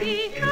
You.